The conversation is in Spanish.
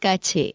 Caché.